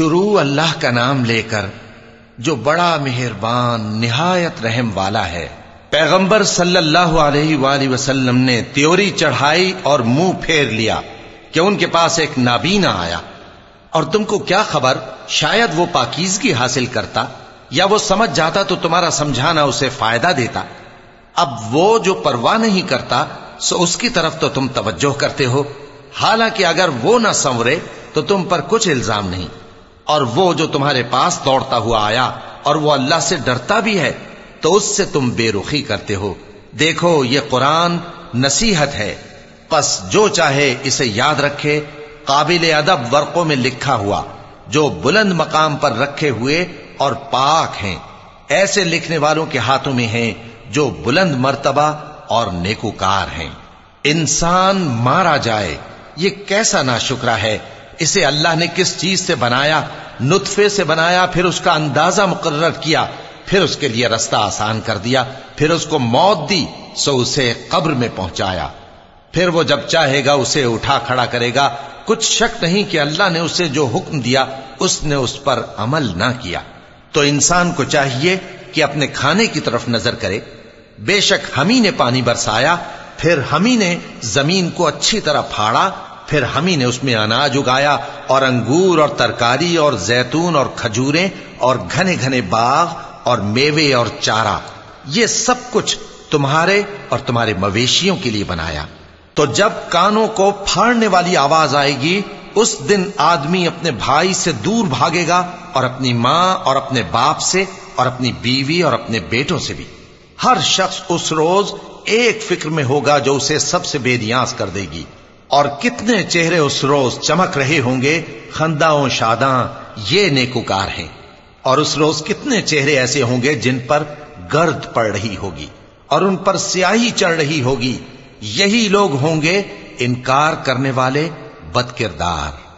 شروع اللہ کا نام لے کر جو بڑا مہربان، نہایت رحم والا ہے۔ پیغمبر صلی اللہ علیہ وآلہ وسلم نے تیوری چڑھائی اور منہ پھیر لیا کہ ان کے پاس ایک نابینا آیا۔ اور تم کو کیا خبر؟ شاید وہ پاکیزگی حاصل کرتا یا وہ سمجھ جاتا تو تمہارا سمجھانا اسے فائدہ دیتا۔ اب وہ جو پرواہ نہیں کرتا، سو اس کی طرف تو تم توجہ کرتے ہو۔ حالانکہ اگر وہ نہ سنورے تو تم پر کچھ الزام نہیں۔ اور وہ جو تمہارے پاس دوڑتا ہوا آیا اور وہ اللہ سے ڈرتا بھی ہے، تو اس سے تم بے رخی کرتے ہو۔ دیکھو، یہ قرآن نصیحت ہے۔ پس جو چاہے اسے یاد رکھے۔ قابل ادب ورقوں میں لکھا ہوا۔ جو بلند مقام پر رکھے ہوئے اور پاک ہیں۔ ایسے لکھنے والوں کے ہاتھوں میں ہیں جو بلند مرتبہ اور نیکوکار ہیں۔ انسان مارا جائے، یہ کیسا نا ہے۔ اسے اللہ نے کس چیز سے بنایا؟ نطفے سے بنایا، پھر اس کا اندازہ مقرر کیا، پھر اس کے لیے رستہ آسان کر دیا، پھر اس کو موت دی، سو اسے قبر میں پہنچایا۔ پھر وہ جب چاہے گا، اسے اٹھا کھڑا کرے گا۔ کچھ شک نہیں کہ اللہ نے اسے جو حکم دیا، اس نے اس پر عمل نہ کیا۔ تو انسان کو چاہیے کہ اپنے کھانے کی طرف نظر کرے۔ بے شک ہم نے پانی برسایا، پھر ہم نے زمین کو اچھی طرح پھاڑا پھر ہم نے اس میں اناج اگایا اور انگور اور ترکاری اور زیتون اور کھجوریں اور گھنے گھنے باغ اور میوے اور چارہ، یہ سب کچھ تمہارے اور تمہارے مویشیوں کے لیے بنایا۔ تو جب کانوں کو پھاڑنے والی آواز آئے گی، اس دن آدمی اپنے بھائی سے دور بھاگے گا اور اپنی ماں اور اپنے باپ سے اور اپنی بیوی اور اپنے بیٹوں سے بھی۔ ہر شخص اس روز ایک فکر میں ہوگا جو اسے سب سے بے نیاز کر دے گی۔ اور کتنے چہرے اس روز چمک رہے ہوں گے، خنداں شاداں، یہ نیکوکار ہیں۔ اور اس روز کتنے چہرے ایسے ہوں گے جن پر گرد پڑ رہی ہوگی، اور ان پر سیاہی چڑھ رہی ہوگی۔ یہی لوگ ہوں گے انکار کرنے والے بد کردار